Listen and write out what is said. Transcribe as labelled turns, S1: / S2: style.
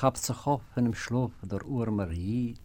S1: chabt sich auf in dem Schlaf der Urmer Jid.